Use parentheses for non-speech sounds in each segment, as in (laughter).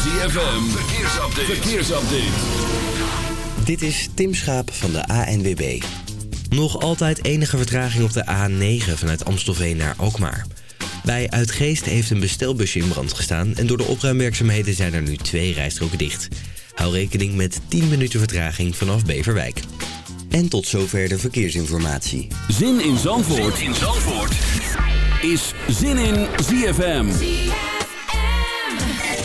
ZFM, verkeersupdate. verkeersupdate. Dit is Tim Schaap van de ANWB. Nog altijd enige vertraging op de A9 vanuit Amstelveen naar Alkmaar. Bij Uitgeest heeft een bestelbusje in brand gestaan... en door de opruimwerkzaamheden zijn er nu twee rijstroken dicht. Hou rekening met 10 minuten vertraging vanaf Beverwijk. En tot zover de verkeersinformatie. Zin in Zandvoort, zin in Zandvoort. is Zin in ZFM.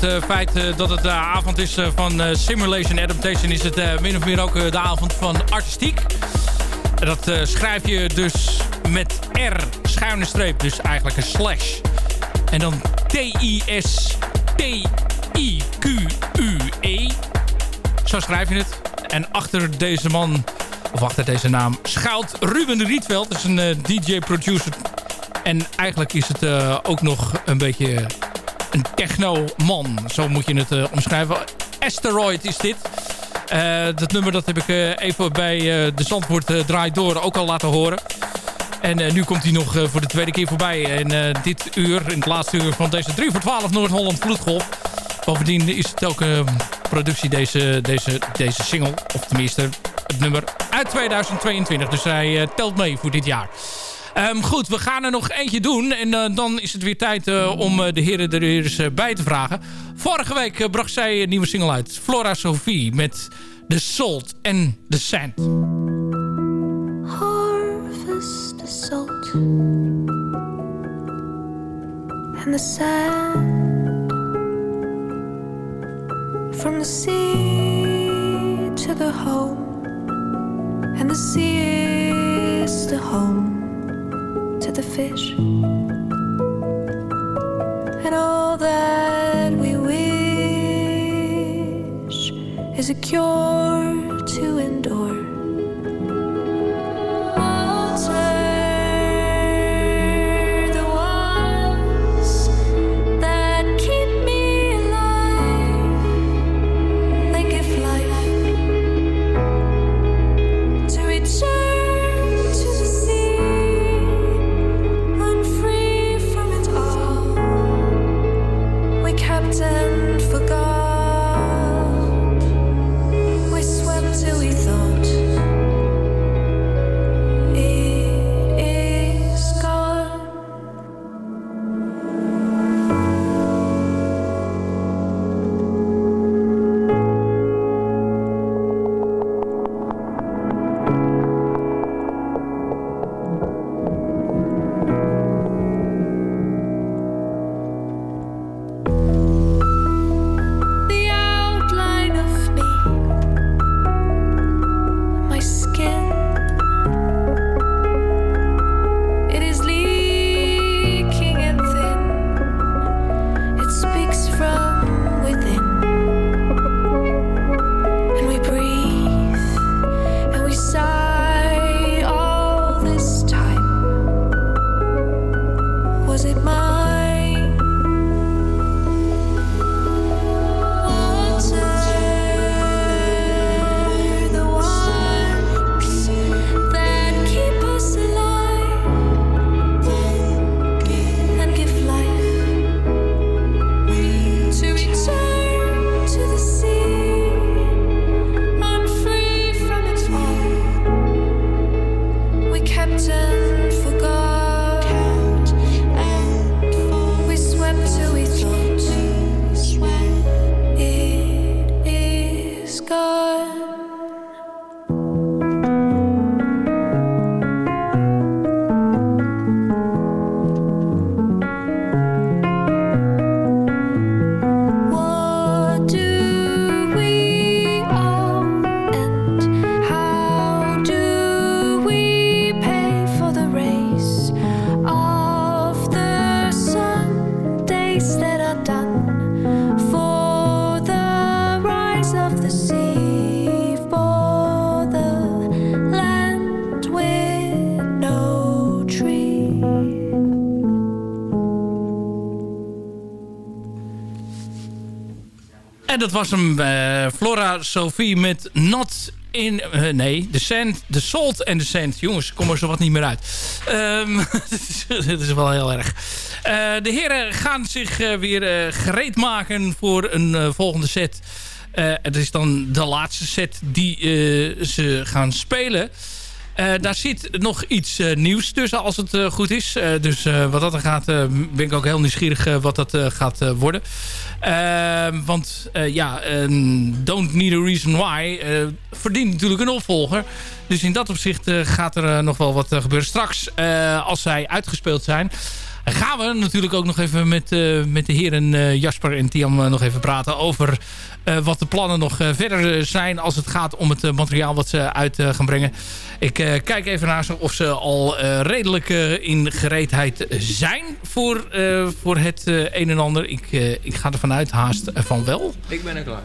Het feit dat het de avond is van Simulation Adaptation... is het min of meer ook de avond van artistiek. Dat schrijf je dus met R, schuine streep, dus eigenlijk een slash. En dan T-I-S-T-I-Q-U-E. Zo schrijf je het. En achter deze man, of achter deze naam, schuilt Ruben Rietveld. Dat is een DJ-producer en eigenlijk is het ook nog een beetje een techno-man. Zo moet je het uh, omschrijven. Asteroid is dit. Uh, dat nummer dat heb ik even bij de Zandvoort Draait Door ook al laten horen. En nu komt hij nog voor de tweede keer voorbij. En dit uur, in het laatste uur van deze 3 voor 12 Noord-Holland Vloedgolf. Bovendien is het ook een productie, deze, deze, deze single. Of tenminste het nummer uit 2022. Dus hij telt mee voor dit jaar. Um, goed, we gaan er nog eentje doen. En uh, dan is het weer tijd uh, om uh, de heren er eens bij te vragen. Vorige week bracht zij een nieuwe single uit. Flora Sophie met The Salt and the Sand. Harvest the salt and the sand From the sea to the home And the sea is the home to the fish. And all that we wish is a cure dat was hem. Uh, Flora Sophie met Not in... Uh, nee, de sand, de salt en de sand. Jongens, kom er zo wat niet meer uit. (laughs) Um, dit is wel heel erg. Uh, de heren gaan zich weer gereed maken voor een volgende set. het is dan de laatste set die ze gaan spelen. Uh, daar zit nog iets uh, nieuws tussen als het uh, goed is. dus wat dat er gaat, ben ik ook heel nieuwsgierig wat dat gaat worden. want ja, Don't Need a Reason Why verdient natuurlijk een opvolger. Dus in dat opzicht gaat er nog wel wat gebeuren. Straks, als zij uitgespeeld zijn... gaan we natuurlijk ook nog even met, met de heren Jasper en Tiam nog even praten over wat de plannen nog verder zijn als het gaat om het materiaal wat ze uit gaan brengen. Ik kijk even naar ze of ze al redelijk in gereedheid zijn voor, voor het een en ander. Ik, ik ga ervan uit haast van wel. Ik ben er klaar.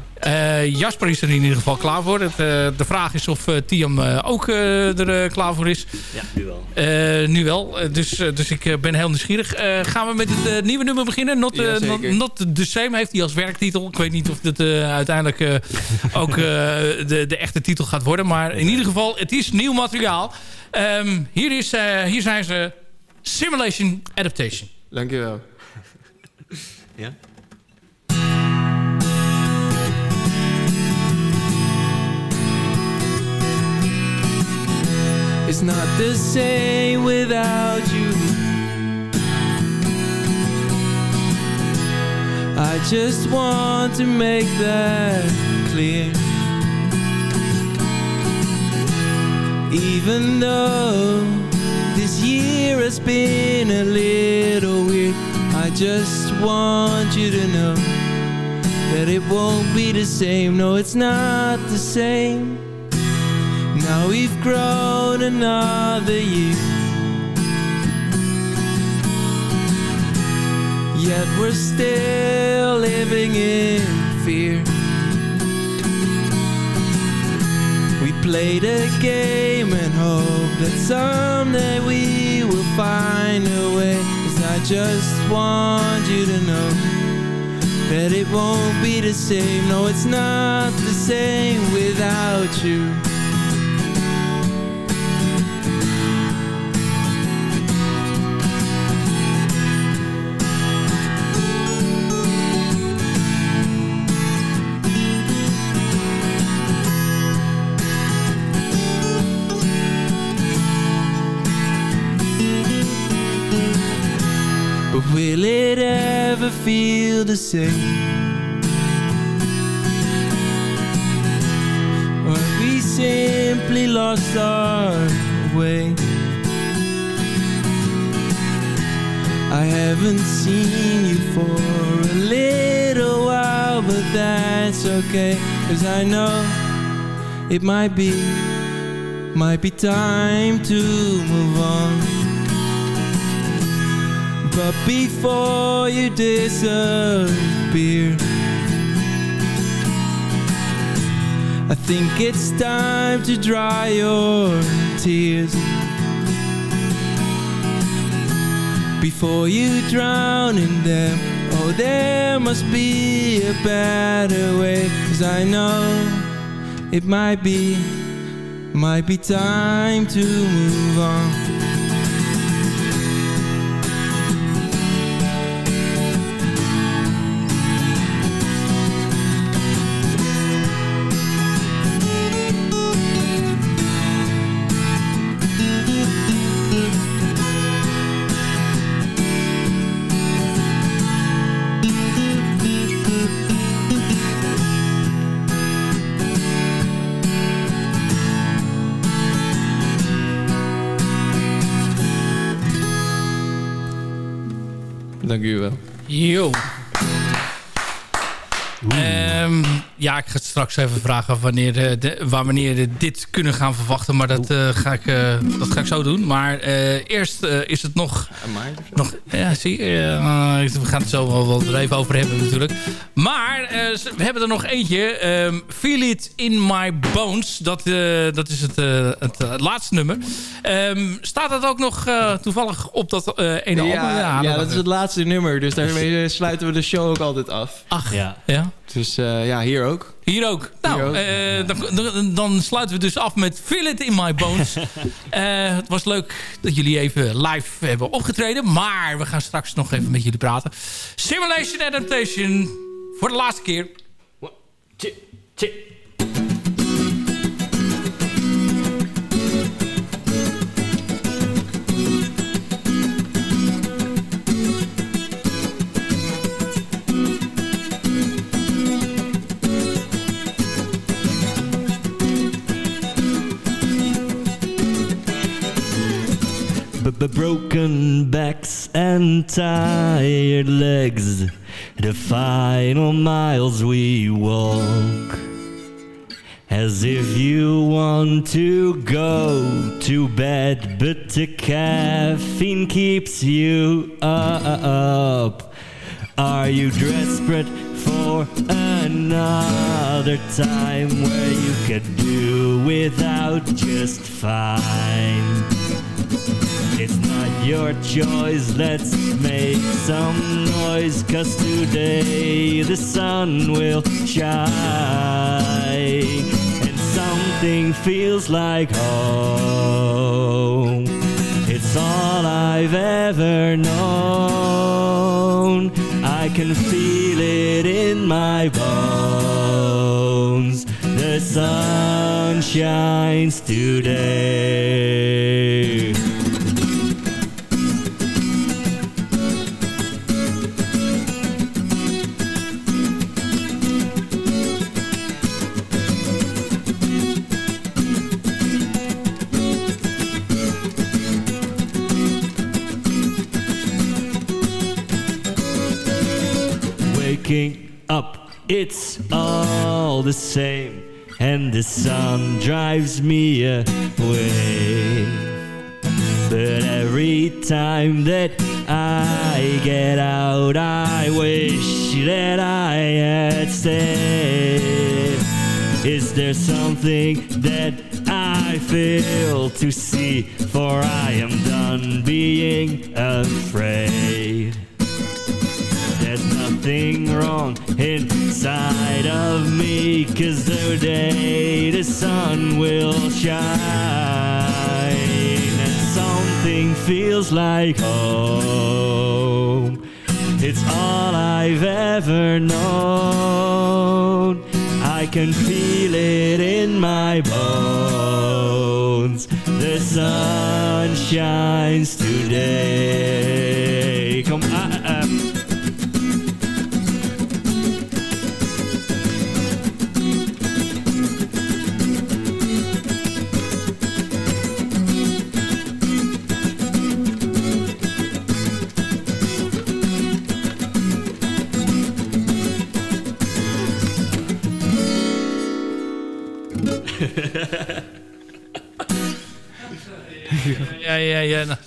Jasper is er in ieder geval klaar voor. Het, de vraag is of Tiam ook er klaar voor is. Ja, nu wel. nu wel. dus, dus ik ben heel nieuwsgierig. gaan we met het nieuwe nummer beginnen? Not, not, not, the Same heeft hij als werktitel. Ik weet niet of het uiteindelijk (laughs) ook de, de echte titel gaat worden. Maar in ieder geval, het is nieuw materiaal. Um, hier, is, hier zijn ze. Simulation Adaptation. Dankjewel. ja? It's not the same without you. I just want to make that clear. Even though this year has been a little weird I just want you to know That it won't be the same. No, it's not the same now we've grown another year. Yet we're still living in fear. We played a game and hope that someday we will find a way. Cause I just want you to know That it won't be the same. No, it's not the same without you Will it ever feel the same? Or we simply lost our way? I haven't seen you for a little while But that's okay Cause I know it might be Might be time to move on but before you disappear I think it's time to dry your tears. Before you drown in them Oh, there must be a better way. Cause I know it might be Might be time to move on Yo. Ik ga straks even vragen wanneer, uh, de, wanneer we dit kunnen gaan verwachten. Maar dat, uh, ga, ik, uh, dat ga ik zo doen. Maar eerst is het nog... nog ja, zie we gaan het zo wel, wel er even over hebben natuurlijk. Maar we hebben er nog eentje. Um, Feel It In My Bones. Dat, dat is het, het laatste nummer. Um, staat dat ook nog toevallig op dat ene ja, album? Ja, ja dat is het laatste nummer. Dus daarmee sluiten we de show ook altijd af. Ach, ja. ja. Dus ja, hier ook. Hier ook. Nou, eh, dan, dan, sluiten we dus af met Feel It In My Bones. uh, (laughs) het was leuk dat jullie even live hebben opgetreden. Maar we gaan straks nog even met jullie praten. Simulation Adaptation. Voor de laatste keer. One, two, two. Broken backs and tired legs. The final miles we walk. As if you want to go to bed, but the caffeine keeps you up. Are you desperate for another time where you could do without just fine? Your choice, let's make some noise Cause today the sun will shine. And something feels like home. It's all I've ever known. I can feel it in my bones. The sun shines today waking up, it's all the same, and the sun drives me away. But every time that I get out, I wish that I had stayed. Is there something that I fail to see? For I am done being afraid. Nothing wrong inside of me Cause today the sun will shine And something feels like home. It's all I've ever known. I can feel it in my bones. The sun shines today Ja, ja, ja. Nou,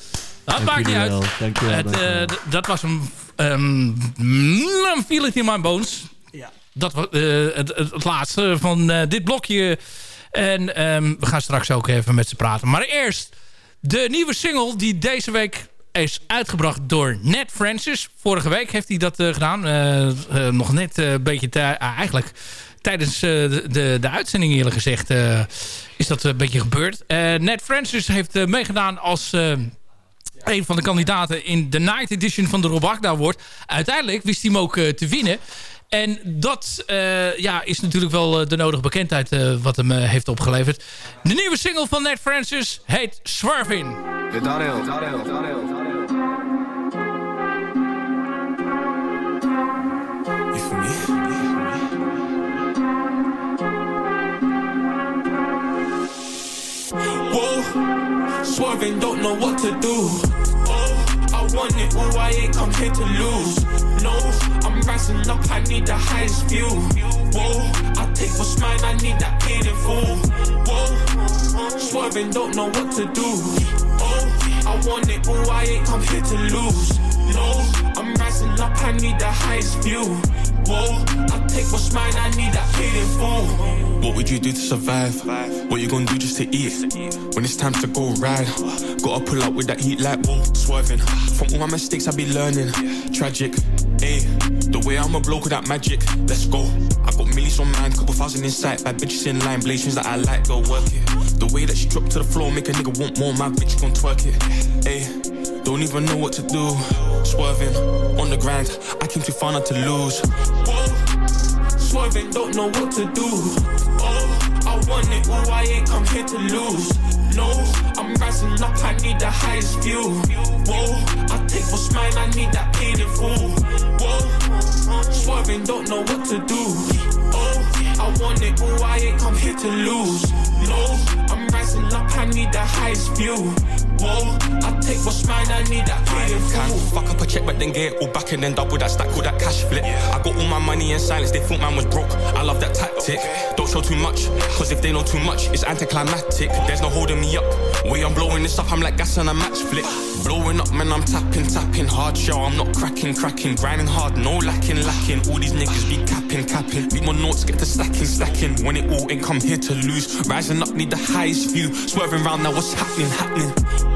dat maakt niet uit. Dankjewel, Het, eh, dankjewel. dat was een... Um, mm, feel it in my bones. Ja. Dat was eh, het, het, het laatste van eh, dit blokje. En ehm, we gaan straks ook even met ze praten. Maar eerst de nieuwe single die deze week is uitgebracht door Ned Francis. Vorige week heeft hij dat eh, gedaan. Nog net eh, een beetje... eigenlijk tijdens eh, de, de, uitzending eerlijk gezegd... eh, is dat een beetje gebeurd. Eh Ned Francis heeft meegedaan als... een van de kandidaten in de Night Edition van de Rob Agda Award. Uiteindelijk wist hij hem ook te winnen. En dat ja, is natuurlijk wel de nodige bekendheid wat hem heeft opgeleverd. De nieuwe single van Ned Francis heet Swervin. Swerving, don't know what to do. Oh, I want it all, I ain't come here to lose. No, I'm rising up, I need the highest view. Whoa, I take what's mine, I need that paid in full. Whoa, swerving, don't know what to do. Oh, I want it all, I ain't come here to lose. No, I'm rising up, I need the highest view. I take what's mine, I need full. What would you do to survive? What you gonna do just to eat? When it's time to go ride, gotta pull up with that heat like whoa, swerving. From all my mistakes, I be learning. Tragic, ayy. The way I'm a bloke with that magic, let's go. I got millions on mine, couple thousand in sight. Bad bitches in line, blaze that I like, go work it. The way that she dropped to the floor, make a nigga want more. My bitch gon' twerk it, ayy. Don't even know what to do. Swerving on the grind, I came too far not to lose. Whoa, swerving, don't know what to do. Oh, I want it all, I ain't come here to lose. No, I'm rising up, I need the highest view. Whoa, I take what's mine, I need that paid in full. Whoa, swerving, don't know what to do. Oh, I want it all, I ain't come here to lose. No, I'm rising up, I need the highest view. Whoa, I take what's mine, I need that in Can fuck up a check, but then get it all back and then double that stack with that cash flip. I got all my money in silence, they thought man was broke. I love that tactic. Don't show too much, cause if they know too much, it's anticlimactic. There's no holding me up. Way I'm blowing this up, I'm like gas on a match flick. Blowing up, man, I'm tapping, tapping hard. Show I'm not cracking, cracking, grinding hard, no lacking, lacking. All these niggas be capping, capping. Beat my notes, get the stacking, stacking. When it all ain't come here to lose. Rising up, need the highest view. Swerving round now, what's happening, happening?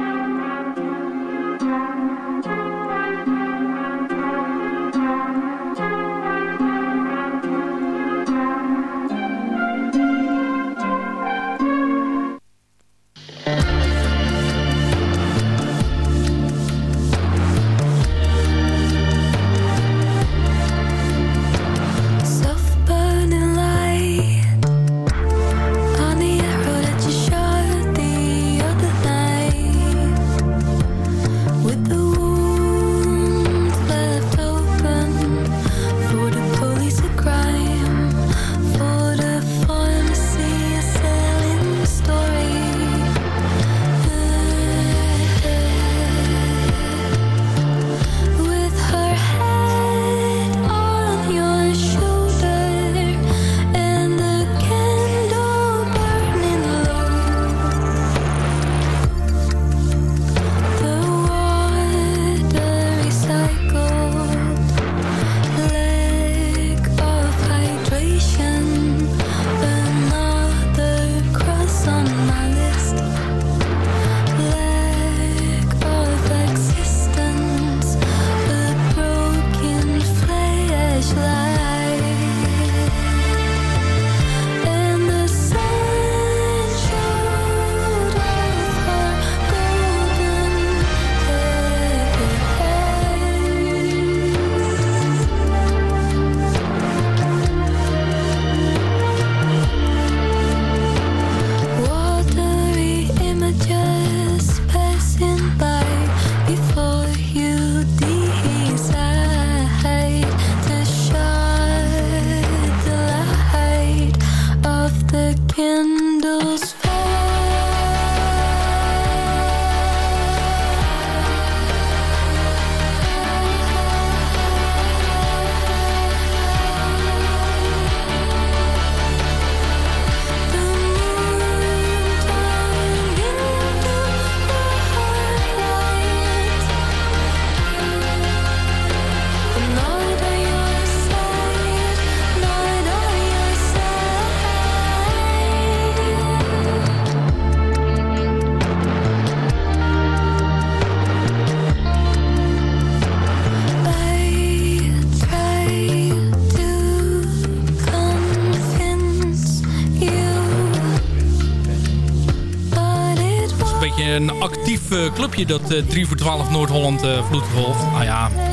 Een actief eh, clubje, dat eh 3 voor 12 Noord-Holland eh Vloedgolf. Nou ja, ik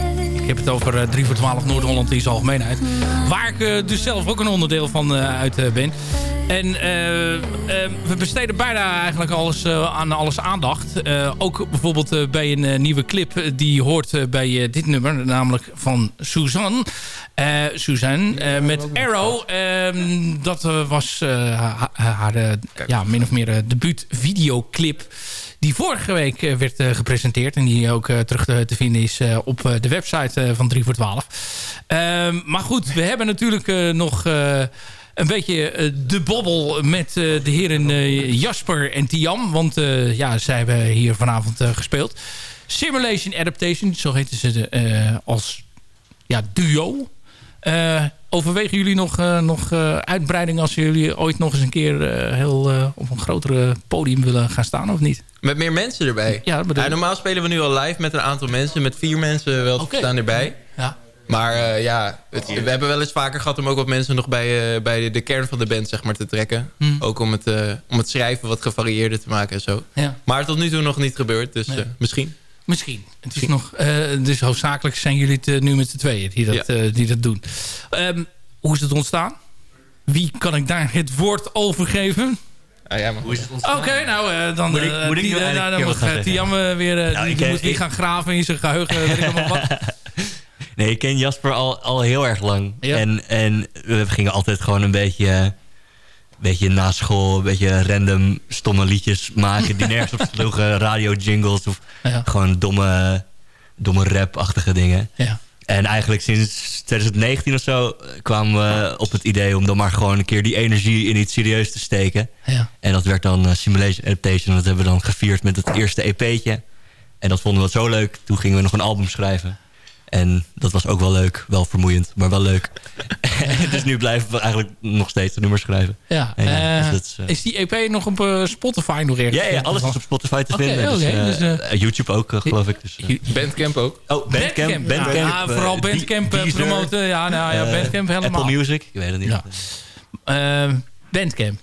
heb het over eh 3 voor 12 Noord-Holland in zijn algemeenheid. Waar ik eh, dus zelf ook een onderdeel van eh, uit eh, ben. En eh, eh, we besteden bijna eigenlijk alles, eh, aan alles aandacht. Eh, ook bijvoorbeeld eh, bij een eh, nieuwe clip eh, die hoort eh, bij eh, dit nummer. Namelijk van Suzanne. Eh, Suzanne eh, met Arrow. Ehm, dat eh, was eh, ha- haar eh, ja, min of meer eh, debuut videoclip die vorige week eh, werd eh, gepresenteerd. En die ook eh, terug te, vinden is op de website van 3 voor 12. Ehm, maar goed, we hebben natuurlijk nog... een beetje de bobbel met de heren Jasper en Tiam. Want ja, zij hebben hier vanavond gespeeld. Simulation Adaptation, zo heten ze als ja, duo. Overwegen jullie nog, eh, nog eh, uitbreiding als jullie ooit nog eens een keer eh, heel op een grotere podium willen gaan staan of niet? Met meer mensen erbij. Ja, bedoel Ja, normaal spelen we nu al live met een aantal mensen. Met vier mensen wel staan erbij. Ja. Maar ja, het- we hebben wel eens vaker gehad om ook wat mensen nog bij, bij de, de kern van de band zeg maar, te trekken. Hmm. Ook om het, om het schrijven wat gevarieerder te maken en zo. Ja. Maar tot nu toe nog niet gebeurd, dus Nee. misschien. Misschien. Het is nog, eh, dus hoofdzakelijk zijn jullie het eh, nu met z'n tweeën die dat, eh, die dat doen. Ehm, hoe is het ontstaan? Wie kan ik daar het woord over geven? Ah, ja, maar Hoe is het ontstaan? Oké, nou eh, dan, Moet ik- moet ik die, nou, dan moet Tiam weer, Nou, die, ik die ken- moet weer ik- gaan graven in zijn geheugen. weet ik allemaal wat. (laughs) Nee, ik ken Jasper al, al heel erg lang. Ja. En, en we gingen altijd gewoon een beetje, beetje na school... een beetje random stomme liedjes maken... die (laughs) nergens op sloegen. Radio jingles of Ja. gewoon domme, domme rap-achtige dingen. Ja. En eigenlijk sinds 2019 of zo kwamen we op het idee... om dan maar gewoon een keer die energie in iets serieus te steken. Ja. En dat werd dan eh, Simulation Adaptation. Dat hebben we dan gevierd met het eerste EP'tje. En dat vonden we zo leuk. Toen gingen we nog een album schrijven. En dat was ook wel leuk. Wel vermoeiend, maar wel leuk. (laughs) dus nu blijven we eigenlijk nog steeds de nummers schrijven. Ja, eh, dus dat is, eh, is die EP nog op eh, Spotify nog ergens? Ja, ja, alles is op Spotify te vinden. dus, eh, dus, YouTube ook, geloof ik. Dus. Bandcamp ook. Oh, Bandcamp. Bandcamp, ja, vooral Bandcamp promoten. Ja, nou, ja, Bandcamp helemaal. Apple Music, ik weet het niet. Ja. Bandcamp.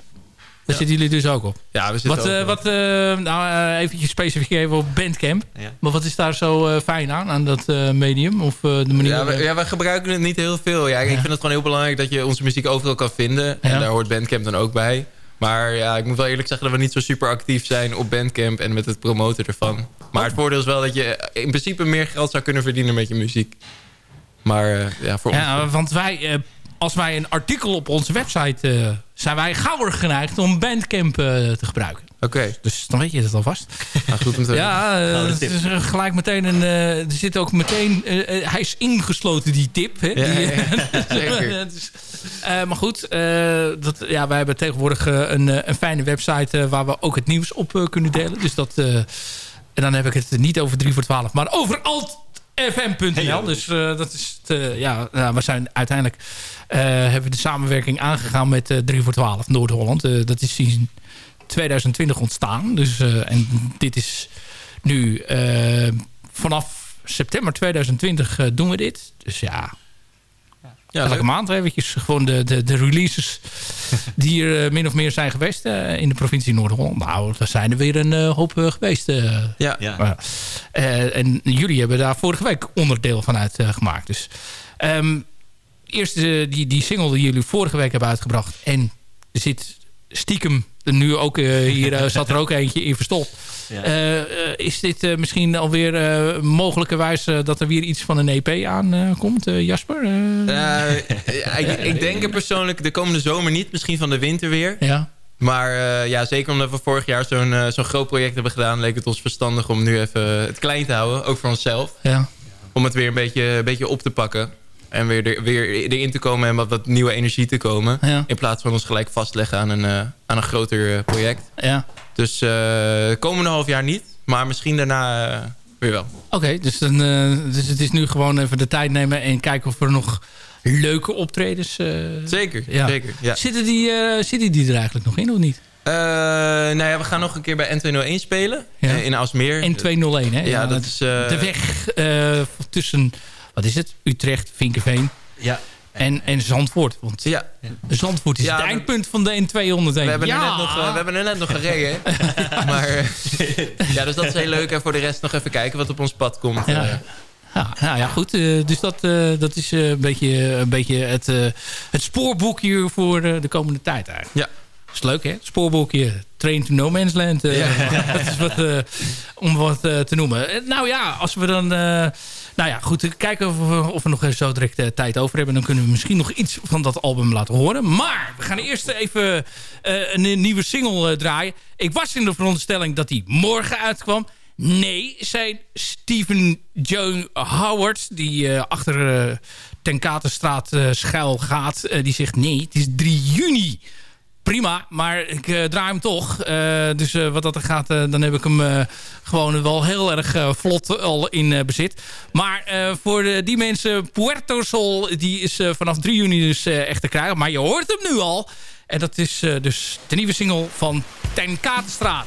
Daar zitten jullie dus ook op. Ja, we zitten Wat, eh, ook- wat eh, nou, eh, eventjes specifiek even op Bandcamp. Ja. Maar wat is daar zo eh, fijn aan, aan dat eh, medium? Of eh, de manier... Ja, we, ja, we gebruiken het niet heel veel. Ja, ik vind het gewoon heel belangrijk dat je onze muziek overal kan vinden. En daar hoort Bandcamp dan ook bij. Maar ja, ik moet wel eerlijk zeggen dat we niet zo super actief zijn op Bandcamp en met het promoten ervan. Maar het voordeel is wel dat je in principe meer geld zou kunnen verdienen met je muziek. Maar eh, ja, voor ons... Ja, want wij, eh, als wij een artikel op onze website... eh, zijn wij gauwer geneigd om Bandcamp eh, te gebruiken. Oké, Dus dan weet je het alvast. nou, goed om te (laughs) Ja, eh, Gouden het tip. is gelijk meteen een... eh, er zit ook meteen... hij is ingesloten, die tip. Hè? Ja, Die, ja, ja, (laughs) zeker. Dus, eh, maar goed, eh, dat, ja, wij hebben tegenwoordig een, een fijne website... waar we ook het nieuws op kunnen delen. Dus dat... eh, en dan heb ik het niet over 3 voor 12, maar over altfm.nl. Dus eh, dat is het, eh, ja, nou, we zijn uiteindelijk eh, hebben we de samenwerking aangegaan met eh 3 voor 12 Noord-Holland. Dat is sinds 2020 ontstaan. Dus, en dit is nu vanaf september 2020 eh, doen we dit. Dus Ja, elke leuk. maand eventjes gewoon de, de, de releases (laughs) die er eh, min of meer zijn geweest eh, in de provincie Noord-Holland. Nou, daar zijn er weer een eh, hoop geweest. eh. Ja, Ja. Eh, en jullie hebben daar vorige week onderdeel van uitgemaakt. dus ehm, eerst die, die single die jullie vorige week hebben uitgebracht. En er zit stiekem nu ook eh, hier eh, zat er ook eentje in verstopt. Ja. Eh, eh, is dit eh, misschien alweer eh mogelijkerwijs dat er weer iets van een EP aankomt, eh Jasper? Eh, Eh, ja, ik, ik denk er persoonlijk de komende zomer niet. Misschien van de winter weer. ja. Maar eh, ja, zeker omdat we vorig jaar zo'n zo'n groot project hebben gedaan... leek het ons verstandig om nu even het klein te houden. Ook voor onszelf. Ja. Om het weer een beetje, een beetje op te pakken. En weer, er, weer erin te komen en wat, wat nieuwe energie te komen. Ja. In plaats van ons gelijk vastleggen aan een, eh, aan een groter eh, project. ja. Dus eh komende half jaar niet. Maar misschien daarna weer wel. Oké, dus, dan, dus het is nu gewoon even de tijd nemen en kijken of er nog leuke optredens... Zeker, Ja. zeker. Ja. Zitten, die, zitten die er eigenlijk nog in of niet? Eh, nou ja, we gaan nog een keer bij N201 spelen. Ja. in Alsmeer. En 201, hè? Ja, dat is... de weg tussen, wat is het? Utrecht, Vinkerveen Ja. en, en Zandvoort. Want Ja, Zandvoort is Ja, het eindpunt van de N201. we hebben, ja. er net nog, eh, we hebben er net nog gereden. (laughs) maar eh, ja, dus dat is heel leuk. En voor de rest nog even kijken wat op ons pad komt. Ja. Eh, Ja, nou ja, goed. dus dat, dat is een beetje, een beetje het, het spoorboekje voor de komende tijd eigenlijk. Ja. Dat is leuk, hè? Het spoorboekje Train to No Man's Land. (laughs) dat is wat, om wat te noemen. Nou ja, als we dan... nou ja, goed. Kijken of we, nog zo direct eh, tijd over hebben. Dan kunnen we misschien nog iets van dat album laten horen. Maar we gaan eerst even eh, een nieuwe single eh, draaien. Ik was in de veronderstelling dat die morgen uitkwam. Nee, zei Stephen Joe Howard, die achter Ten Katenstraat eh, schuil gaat. die zegt nee, het is 3 juni. Prima, maar ik eh, draai hem toch. Eh, dus eh, wat dat er gaat, dan heb ik hem gewoon wel heel erg vlot al in bezit. Maar voor de, die mensen, Puerto Sol, die is vanaf 3 juni dus echt te krijgen. Maar je hoort hem nu al. En dat is dus de nieuwe single van Ten Katenstraat.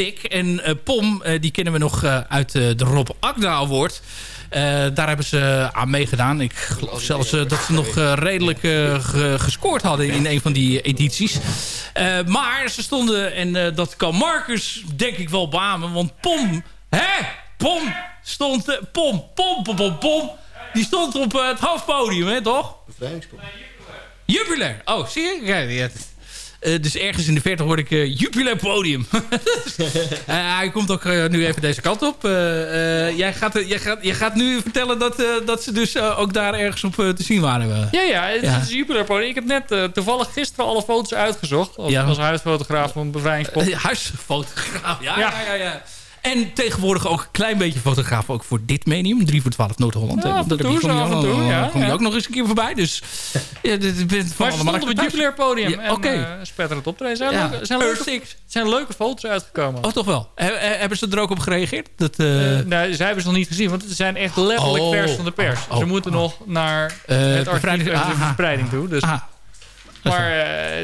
Sick. En eh, Pom, eh, die kennen we nog eh, uit de Rob Agda Award. Daar hebben ze aan meegedaan. Ik geloof zelfs dat ze nog redelijk ge- gescoord hadden in een van die edities. Maar ze stonden, en dat kan Marcus denk ik wel beamen. Want Pom, hè? Pom stond, Pom, Pom, Pom, Pom, Pom. Die stond op het hoofdpodium, hè, toch? Jubilair. Oh, zie je? Ja, dus ergens in de verte hoor ik uh, podium. (laughs) Eh, hij komt ook eh, nu even deze kant op. Eh, eh, jij, gaat, eh, jij, gaat, jij gaat nu vertellen dat, eh, dat ze dus eh, ook daar ergens op eh, te zien waren. Ja, ja, het Ja. is Jupiler podium. Ik heb net eh, toevallig gisteren alle foto's uitgezocht. Als, Ja. als huisfotograaf van Bevrijdingspop. Eh, huisfotograaf, Ja. ja. ja, ja. En tegenwoordig ook een klein beetje fotograaf ook voor dit medium. 3 voor 12 Noord-Holland. Ja, Eh, daar toe, kom je ja, kom je ja. ook nog eens een keer voorbij. Dus (laughs) ja, dit bent van Maar ze stonden op het. Jupiler podium. Ja, en eh, spetterend optreden. Zijn, Ja. leuke, zijn, leuke, zijn leuke foto's uitgekomen. Oh, toch wel. He- he- hebben ze er ook op gereageerd? Dat, eh, Eh, nee, zij hebben ze nog niet gezien, want ze zijn echt letterlijk Oh. vers van de pers. Oh, ze moeten nog naar Eh, het archief en de aha. verspreiding toe. Dus, ah, maar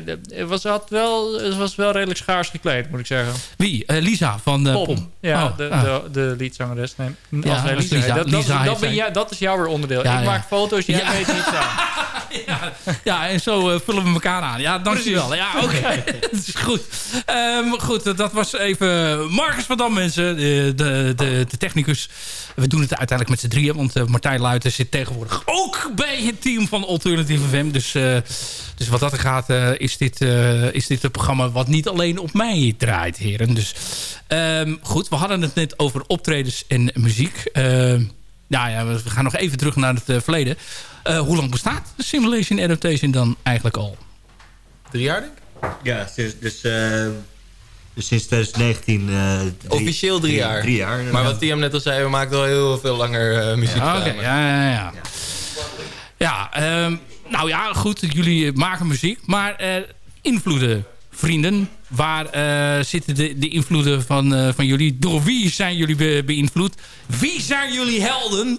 de- het was, had wel, het was wel redelijk schaars gekleed, moet ik zeggen. wie? Eh, Lisa van eh, Pom. Pom. Ja, Oh, de, ah. de, de liedzangeres. Nee, Ja, Lisa, Lisa. Dat, dat, Lisa dat, heeft ben dat is jouw weer onderdeel. Ik maak foto's, jij weet niet zijn. (laughs) (laughs) Ja, en zo eh, vullen we elkaar aan. Ja, dankjewel. Ja, oké. (laughs) (laughs) dat is goed. Ehm, goed, dat was even Marcus van Dam, mensen. De, de, de, de technicus. We doen het uiteindelijk met z'n drieën. Want eh, Martijn Luiten zit tegenwoordig ook bij het team van Alternative FM. Dus, eh, dus wat dat gaat, eh, is, dit, eh, is dit een programma wat niet alleen op mij draait, heren. Dus ehm, goed, we hadden het net over optredens en muziek. Ehm, nou ja, we gaan nog even terug naar het eh, verleden. Eh, hoe lang bestaat de Simulation Adaptation dan eigenlijk al? Drie jaar, denk ik? Ja, sinds, dus, eh, dus sinds 2019... eh, drie- Officieel drie, jaar. Drie jaar, maar wat Tiam net al zei, we maken al heel veel langer eh, muziek Ja, oké. samen. Ja, ja, ja. Ja, ehm, nou ja, goed. Jullie maken muziek. Maar eh, invloeden, vrienden. Waar eh, zitten de, de invloeden van, eh, van jullie? Door wie zijn jullie be- beïnvloed? Wie zijn jullie helden?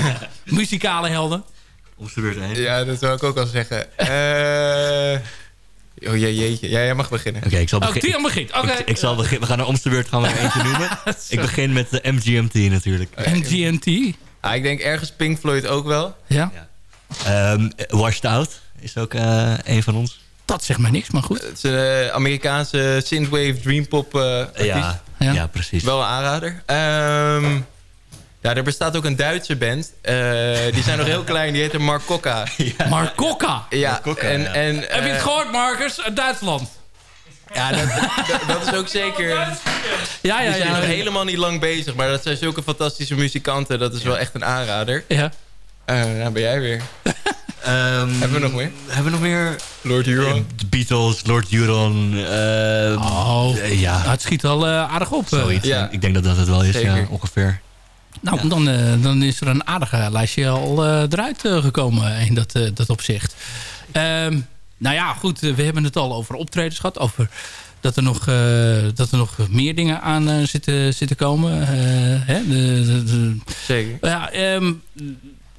(laughs) Muzikale helden? Op de beurt heen. Ja, dat wil ik ook al zeggen. (laughs) Eh oh jee, jeetje. Ja, jij mag beginnen. Oké, ik zal Oh, beginnen. Tian begint. Oké. Ik, ik zal beginnen. We gaan naar omstebeurt gaan we er eentje noemen. (laughs) Ik begin met de MGMT natuurlijk. MGMT? Ah, ik denk ergens Pink Floyd ook wel. Ja. Ehm, Washed Out is ook eh, een van ons. Dat zegt mij niks, maar goed. Het is een eh, Amerikaanse synthwave dreampop eh artiest. Ja, Ja. ja. precies. Wel een aanrader. Ehm, ja, er bestaat ook een Duitse band. Eh, die zijn nog heel klein. Die heet Marcoca. (laughs) Mark Kokka. Ja, en, ja. en, Heb je het eh, gehoord, Marcus? Uit Duitsland. Ja, dat, dat, dat is ook zeker... Ja, ja, Die zijn ja. nog helemaal niet lang bezig. Maar dat zijn zulke fantastische muzikanten. Dat is wel echt een aanrader. Ja. Eh nou ben jij weer. (laughs) Ehm, Hebben we nog meer? Hebben we nog meer? Lord Huron. De Beatles, Lord Huron. ehm, Oh, ja, Nou, het schiet al aardig op. eh. zoiets. Ja. Ik denk dat dat het wel is, Zeker. ja, ongeveer. Nou, dan, eh, dan is er een aardige lijstje al eh, eruit eh, gekomen in dat, dat opzicht. Ehm, nou ja, goed, we hebben het al over optredens gehad. Over dat er nog, dat er nog meer dingen aan zitten, zitten komen. Hè? De, de, de- Zeker. ja, ehm,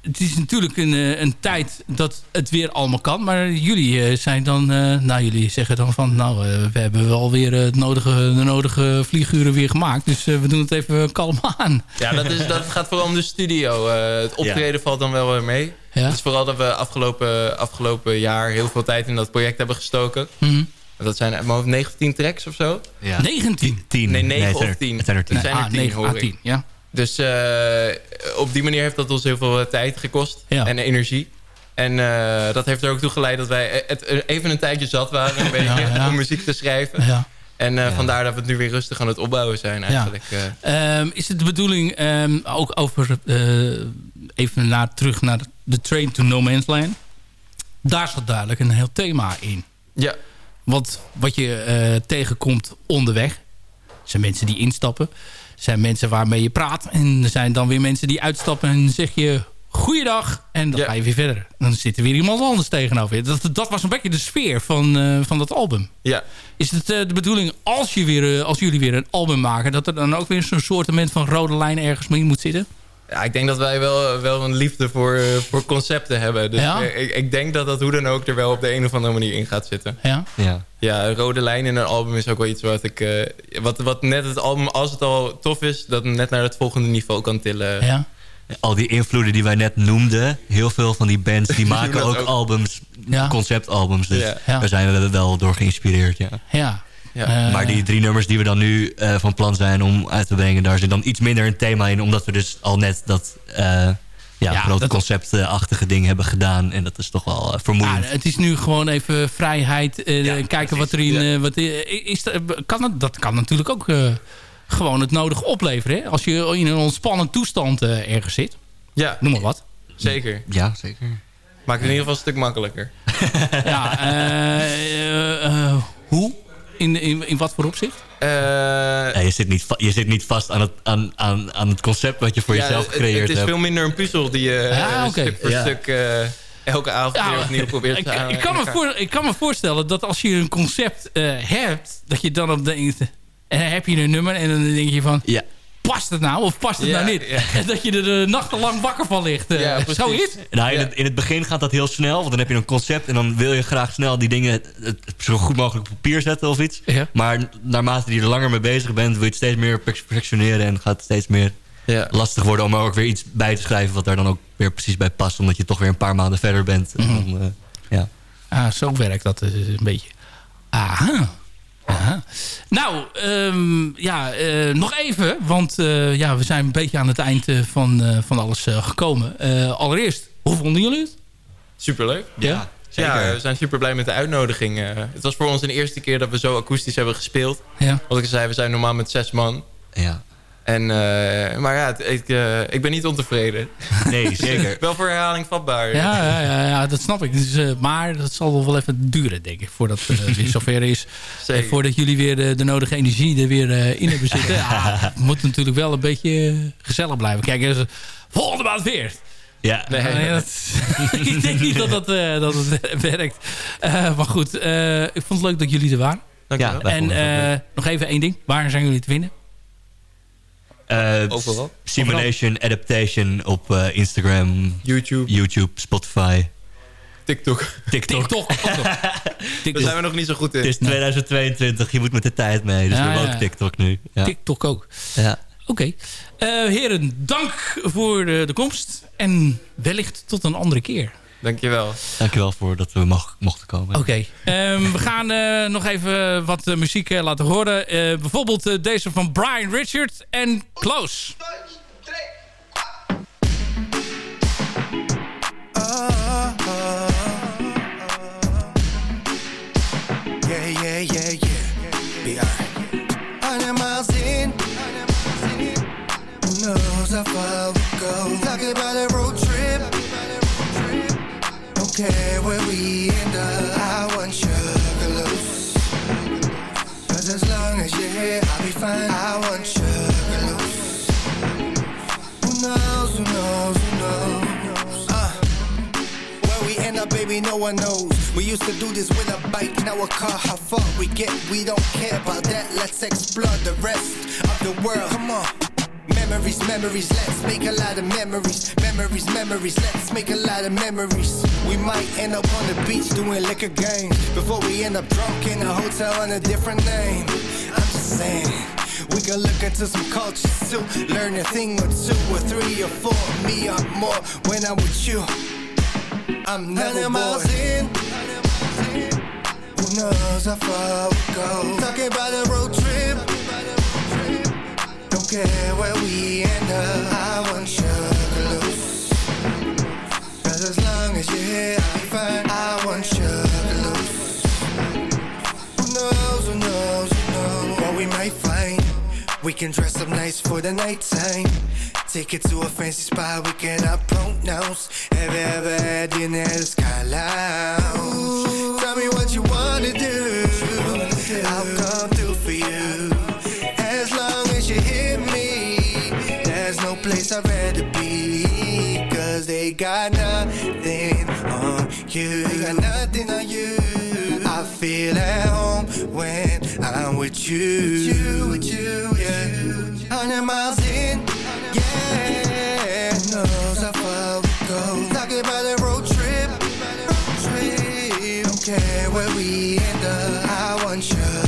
het is natuurlijk een, eh, een tijd dat het weer allemaal kan. Maar jullie eh, zijn dan... eh, nou, jullie zeggen dan van... Nou, we hebben wel weer het nodige, de nodige vlieguren weer gemaakt. Dus we doen het even kalm aan. Ja, dat, is, dat gaat vooral om de studio. Eh, het optreden valt dan wel weer mee. Ja. Het is vooral dat we afgelopen, afgelopen jaar heel veel tijd in dat project hebben gestoken. Mhm. Dat zijn uit mijn hoofd 19 tracks of zo. Ja. 19. Tien. Nee, negen het of zijn er- tien. Het zijn er tien. Het zijn er ah, 9 hoor. 10, ja. Dus eh, op die manier heeft dat ons heel veel eh, tijd gekost. Ja. En energie. En eh, dat heeft er ook toe geleid dat wij het, even een tijdje zat waren. Een (laughs) beetje Ja, om muziek te schrijven. ja. En vandaar dat we het nu weer rustig aan het opbouwen zijn eigenlijk. eh. Ehm, is het de bedoeling ehm, ook over... even naar, terug naar de Train to No Man's Land. Daar zat duidelijk een heel thema in. ja, Want wat je tegenkomt onderweg... zijn mensen die instappen. Zijn mensen waarmee je praat. En er zijn dan weer mensen die uitstappen en zeg je... Goeiedag. En dan Ja. ga je weer verder. Dan zit er weer iemand anders tegenover. Dat, dat was een beetje de sfeer van, eh, van dat album. ja. Is het eh, de bedoeling als, je weer, eh, als jullie weer een album maken... dat er dan ook weer zo'n soort van rode lijn ergens mee moet zitten? Ja, ik denk dat wij wel, wel een liefde voor, eh, voor concepten hebben. Dus Ja? eh, ik, ik denk dat dat hoe dan ook er wel op de een of andere manier in gaat zitten. Ja? Ja. Ja, een rode lijn in een album is ook wel iets wat ik... eh, wat, wat net het album, als het al tof is... dat net naar het volgende niveau kan tillen. Ja? Al die invloeden die wij net noemden. Heel veel van die bands die (laughs) maken ook, ook. albums. Ja. Conceptalbums. Dus Ja. Ja. daar zijn we wel door geïnspireerd. Ja. Ja. Ja. Eh, maar die drie nummers die we dan nu eh, van plan zijn om uit te brengen... daar zit dan iets minder een thema in. Omdat we dus al net dat eh ja, Ja, grote dat- conceptachtige ding hebben gedaan. En dat is toch wel vermoeiend. Ja, het is nu gewoon even vrijheid. eh, Ja, kijken precies. wat erin... Ja. wat, is, er- kan het, dat kan natuurlijk ook eh, gewoon het nodige opleveren. Hè? Als je in een ontspannen toestand ergens zit. Ja, Noem maar wat. zeker. Ja, zeker. Maakt het in ieder geval een stuk makkelijker. ja, hoe? In, in, in wat voor opzicht? Eh, Ja, je, zit niet je zit niet vast aan het, aan, aan, aan het concept wat je voor ja, jezelf gecreëerd Het is hebt. veel minder een puzzel die je eh, Ja, oké. stuk voor Ja. stuk... eh, elke avond weer opnieuw probeert ik, te halen. ik, kan me voor, ik kan me voorstellen dat als je een concept eh, hebt... dat je dan op denkt... en dan heb je een nummer en dan denk je van... Ja. Past het nou of past het Ja, nou niet? ja. (laughs) Dat je er uh, nachtenlang wakker van ligt. Uh, Ja, precies. zoiets? Nou, in, Ja. het, in het begin gaat dat heel snel, want dan heb je een concept... en dan wil je graag snel die dingen zo goed mogelijk op papier zetten of iets. Ja. Maar naarmate je er langer mee bezig bent... wil je het steeds meer perfectioneren en gaat het steeds meer Ja. lastig worden om er ook weer iets bij te schrijven... wat daar dan ook weer precies bij past. Omdat je toch weer een paar maanden verder bent. En dan, eh, ja. Ah, zo werkt dat eh, een beetje. Aha. Aha. Nou, ehm, ja, eh, nog even. Want eh, ja, we zijn een beetje aan het eind eh, van, eh, van alles eh, gekomen. Eh, allereerst, hoe vonden jullie het? Superleuk. Ja, Ja, we zijn super blij met de uitnodiging. het was voor ons de eerste keer dat we zo akoestisch hebben gespeeld. Ja. Wat ik zei, we zijn normaal met zes man. Ja. En, eh, maar ja, het- ik, eh, ik ben niet ontevreden. Nee, (laughs) zeker. Wel voor herhaling vatbaar. Ja, ja, ja, ja, dat snap ik. Dus, eh, maar dat zal wel even duren, denk ik, voordat het uh, weer zover is. (laughs) Zeker. En voordat jullie weer de, de nodige energie er weer in hebben zitten. (laughs) Ja, moet natuurlijk wel een beetje gezellig blijven. Kijk, dus, volgende maand weer. Ja. Nee, nee, dat, ik denk niet dat, dat, eh, dat het werkt. Eh, maar goed, eh, ik vond het leuk dat jullie er waren. Dankjewel. wij En eh, nog even één ding. Waar zijn jullie te vinden? Eh, Overal. Simulation Adaptation op eh, Instagram, YouTube, YouTube, Spotify, TikTok. TikTok. (laughs) TikTok. (laughs) Daar zijn we nog niet zo goed in. Het is 2022, je moet met de tijd mee. Dus we hebben ja. ook TikTok nu. Ja. TikTok ook. Ja. Oké. Eh, heren, dank voor de, de komst. En wellicht tot een andere keer. Dankjewel. Dankjewel voor dat we mag, mochten komen. Oké. Ehm, we gaan eh, nog even wat eh, muziek eh, laten horen. Eh, bijvoorbeeld eh, deze van Brian Richard en Close. Yeah, yeah, yeah, yeah. Be alright. Hundred miles in. Who knows how far we go? Talking about a road trip. Don't care where we end up. I want sugar loose. Cause as long as you're here, I'll be fine. I want sugar loose. Who knows, who knows, who knows? Uh. Where we end up, baby, no one knows. We used to do this with a bike, now a car. How far we get, we don't care about that. Let's explore the rest of the world. Come on. Memories, memories, let's make a lot of memories. Memories, memories, let's make a lot of memories. We might end up on the beach doing liquor games before we end up drunk in a hotel on a different name. I'm just saying. We can look into some cultures too. Learn a thing or two or three or four. Me or more when I'm with you. I'm never miles in. Who knows how far we go? Talking about a road trip. Where we end up. I want loose. Cause as long as you're here, I'll be fine. I want loose. Who knows, who knows, who knows what we might find. We can dress up nice for the nighttime. Take it to a fancy spot we cannot pronounce. Have you ever had dinner at the Sky Lounge? Tell me what you wanna do. I'll come you. They got nothing on you. I feel at home when I'm with you. you, with you, yeah. Hundred miles in, yeah. Who knows how far we go? Talking about a road trip, road trip. Don't care where we end up. I want sugar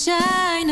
shine.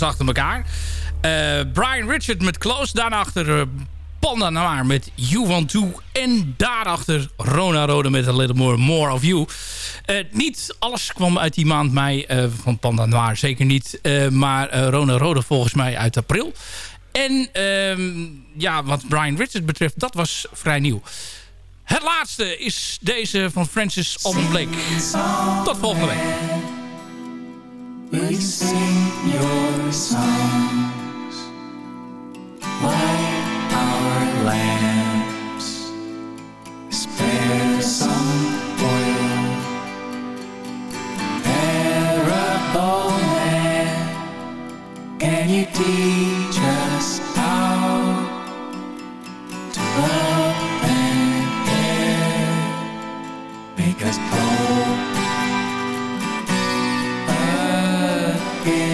nummers achter elkaar. Eh, Brian Richard met Close, daarachter eh, Panda Noir met You Want To. En daarachter Rona Rode met A Little More, More Of You. Eh, niet alles kwam uit die maand mei van Panda Noir, zeker niet. Maar Rona Rode volgens mij uit april. En ehm, ja, wat Brian Richard betreft, dat was vrij nieuw. Het laatste is deze van Francis Alban Blake. Tot volgende week. We sing your songs, light our lamps, spare some oil, parable man. Can you teach us how to love? again.